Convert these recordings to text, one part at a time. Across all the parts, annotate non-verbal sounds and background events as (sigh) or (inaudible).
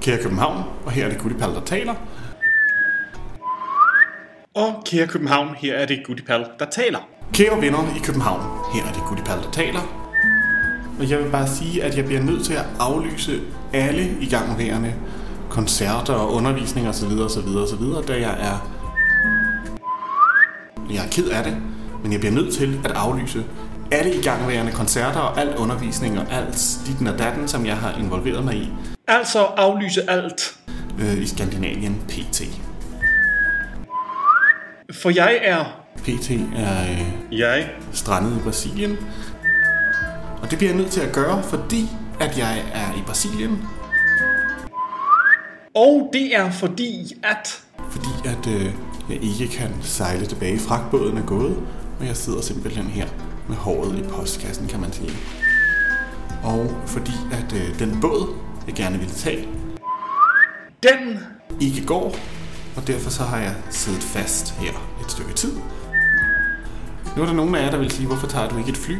Kære København, og her er det Guttipal, der taler. Og kære København, her er det Guttipal, der taler. Kære venner i København, her er det Guttipal, der taler. Og jeg vil bare sige, at jeg bliver nødt til at aflyse alle igangværende koncerter og undervisning osv. osv. osv. da jeg er... Jeg er ked af det, men jeg bliver nødt til at aflyse alle igangværende koncerter og alt undervisning og alt ditten og datten, som jeg har involveret mig i Altså aflyse alt. øh, i Skandinavien PT. For jeg er... PT er øh, Jeg? strandet i Brasilien. Og det bliver jeg nødt til at gøre, fordi at jeg er i Brasilien. Og det er fordi, at... Fordi at øh, jeg ikke kan sejle tilbage. Fragtbåden er gået, og jeg sidder simpelthen her med håret i postkassen, kan man sige. Og fordi at øh, den båd, jeg gerne ville tage, Den... ikke går, og derfor så har jeg siddet fast her et stykke tid. Nu er der nogen af jer, der vil sige, hvorfor tager du ikke et fly?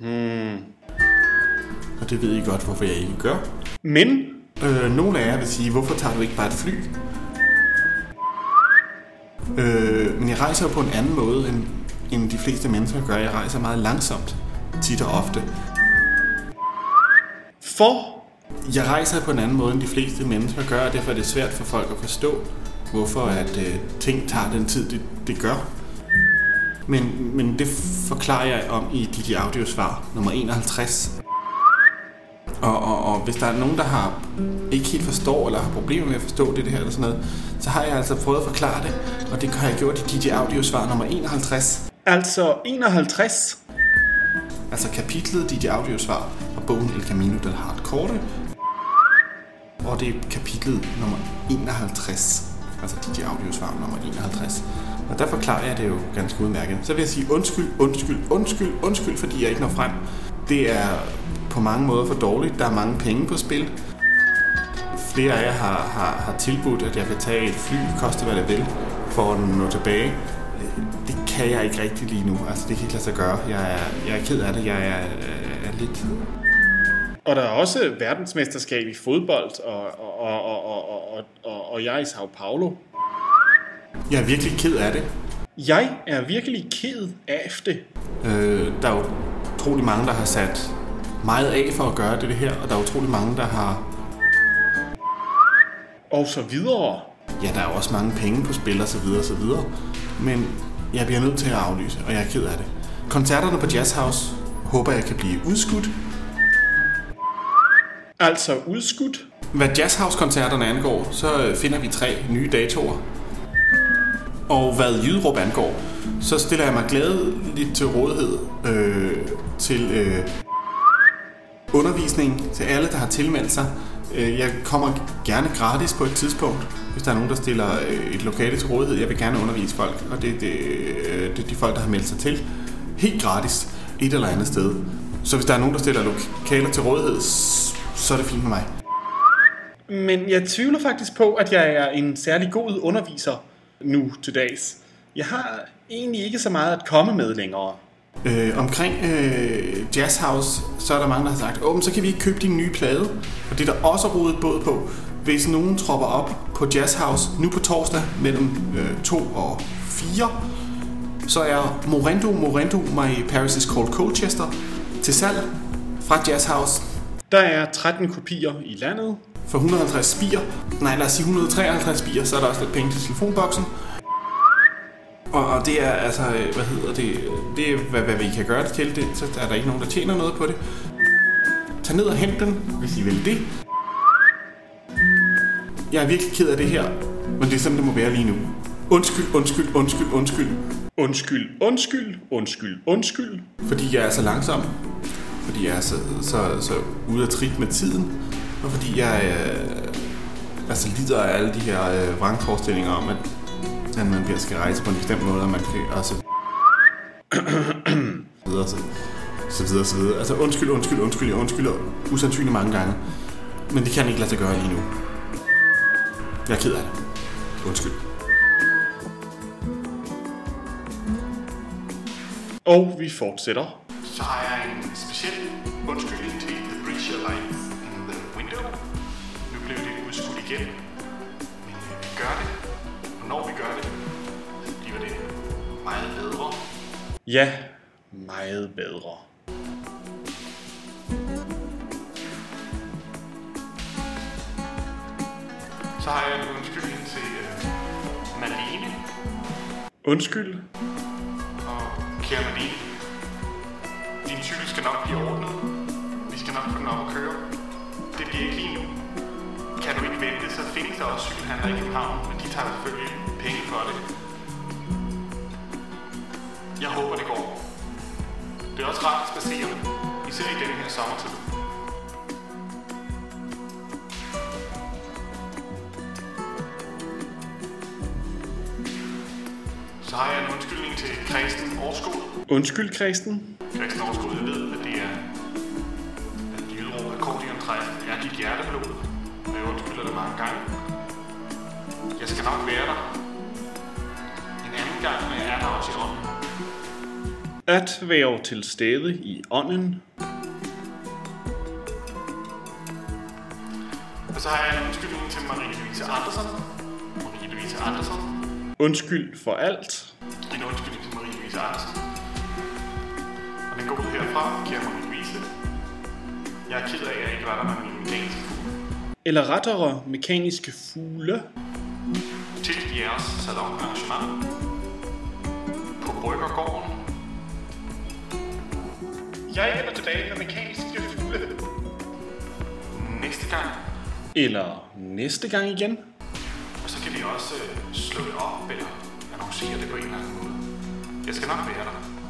Hmm. Og det ved I godt, hvorfor jeg ikke gør. Men... Øh, nogle af jer vil sige, hvorfor tager du ikke bare et fly? Øh, men jeg rejser jo på en anden måde, end, end de fleste mennesker gør. Jeg rejser meget langsomt, tit og ofte. For... Jeg rejser på en anden måde, end de fleste mennesker gør, og derfor er det svært for folk at forstå, hvorfor at øh, ting tager den tid, det, det gør. Men, men det forklarer jeg om i dit Audiosvar nummer 51. Og, og, og hvis der er nogen, der har ikke helt forstår, eller har problemer med at forstå det, det her eller sådan noget, så har jeg altså prøvet at forklare det, og det har jeg gjort i DJ Audio svar nummer 51. Altså 51. Altså kapitlet Digi Audiosvar og bogen El Camino del Hardcore. Og det er kapitlet nummer 51. Altså Digi Audiosvar nummer 51. Og der forklarer jeg det jo ganske udmærket. Så vil jeg sige undskyld, undskyld, undskyld, undskyld, fordi jeg ikke når frem. Det er på mange måder for dårligt. Der er mange penge på spil. Flere af jer har, har, har tilbudt, at jeg vil tage et fly, koste hvad det vil, for at nå tilbage. Det kan jeg ikke rigtig lige nu. Altså, det kan ikke lade sig gøre. Jeg er, jeg er ked af det. Jeg er, er lidt... Og der er også verdensmesterskab i fodbold, og, og, og, og, og, og, og, og jeg er i Sao Paulo. Jeg er virkelig ked af det. Jeg er virkelig ked af det. Øh, der er utrolig mange, der har sat meget af for at gøre det, det her, og der er utrolig mange, der har... Og så videre. Ja, der er jo også mange penge på spil og så videre og så videre. Men jeg bliver nødt til at aflyse, og jeg er ked af det. Koncerterne på Jazz House håber jeg kan blive udskudt. Altså udskudt. Hvad Jazz House-koncerterne angår, så finder vi tre nye datoer. Og hvad Jyderup angår, så stiller jeg mig glædeligt til rådighed øh, til øh, undervisning til alle, der har tilmeldt sig. Øh, Jeg kommer gerne gratis på et tidspunkt, hvis der er nogen, der stiller øh, et lokale til rådighed. Jeg vil gerne undervise folk, og det, det, øh, det er de folk, der har meldt sig til. Helt gratis, et eller andet sted. Så hvis der er nogen, der stiller lokaler til rådighed, så er det fint med mig. Men jeg tvivler faktisk på, at jeg er en særlig god underviser nu til dags. Jeg har egentlig ikke så meget at komme med længere. Øh, omkring øh, Jazz House, så er der mange, der har sagt, åh, så kan vi ikke købe din nye plade. Og det er der også rodet båd på. Hvis nogen tropper op på Jazz House nu på torsdag mellem øh, 2 og 4, så er Morendo Morendo My Paris is Called Colchester til salg fra Jazz House Der er 13 kopier i landet. for 150 spier. Nej, lad os sige 153 spier, så er der også lidt penge til telefonboksen. Og, og det er altså, øh, hvad hedder det, det er, hvad, hvad vi kan gøre det til, det, så er der ikke nogen, der tjener noget på det. Tag ned og hent den, hvis I vil det. Jeg er virkelig ked af det her, men det er sådan, det må være lige nu. Undskyld, undskyld, undskyld, undskyld. Undskyld, undskyld, undskyld, undskyld. Fordi jeg er så langsom. Fordi jeg er så, så, så ude af trit med tiden. Og fordi jeg øh, altså lider af alle de her øh, vrangforestillinger om, at, at man bliver skal rejse på en bestemt måde, og man kan også (coughs) videre, så, så videre, så videre. Altså undskyld, undskyld, undskyld, jeg undskylder usandsynligt mange gange. Men det kan ikke lade sig gøre lige nu. Jeg er ked af det. Undskyld. Og vi fortsætter. Så Ja, meget bedre. Så har jeg en undskyldning til øh, Malene Undskyld. og kære Malene. Din cykel skal nok blive ordnet. Vi skal nok få den op at køre. Det bliver ikke lige nu. Kan du ikke vente, så findes der også cykelhandler i København, men de tager selvfølgelig penge for det. Jeg håber, det går. Det er også rart at spacere, især i denne her sommertid. Så har jeg en undskyldning til Kristen Årskod. Undskyld, Kristen. Kristen Årskod, jeg ved, at det er at Jyllerup Akkordiontræf er dit hjerteblod. Og jeg undskylder det mange gange. Jeg skal nok være der. En anden gang, men jeg er der også i ånden. At være til stede i ånden. Og så har jeg en undskyldning til Marie-Louise Andersen. Marie-Louise Andersen. Undskyld for alt. En undskyldning til Marie-Louise Andersen. Og den går ud herfra, kære Marie-Louise. Jeg er ked af, at jeg ikke var der med min mekaniske fugl. Eller rettere mekaniske fugle. til jeres salonarrangement på Bryggergården. Jeg vender tilbage med mekaniske fugle. Næste gang, Eller næste gang igen. og så kan vi også øh, slå det op eller annoncere det på en eller anden måde. Jeg skal nok være der.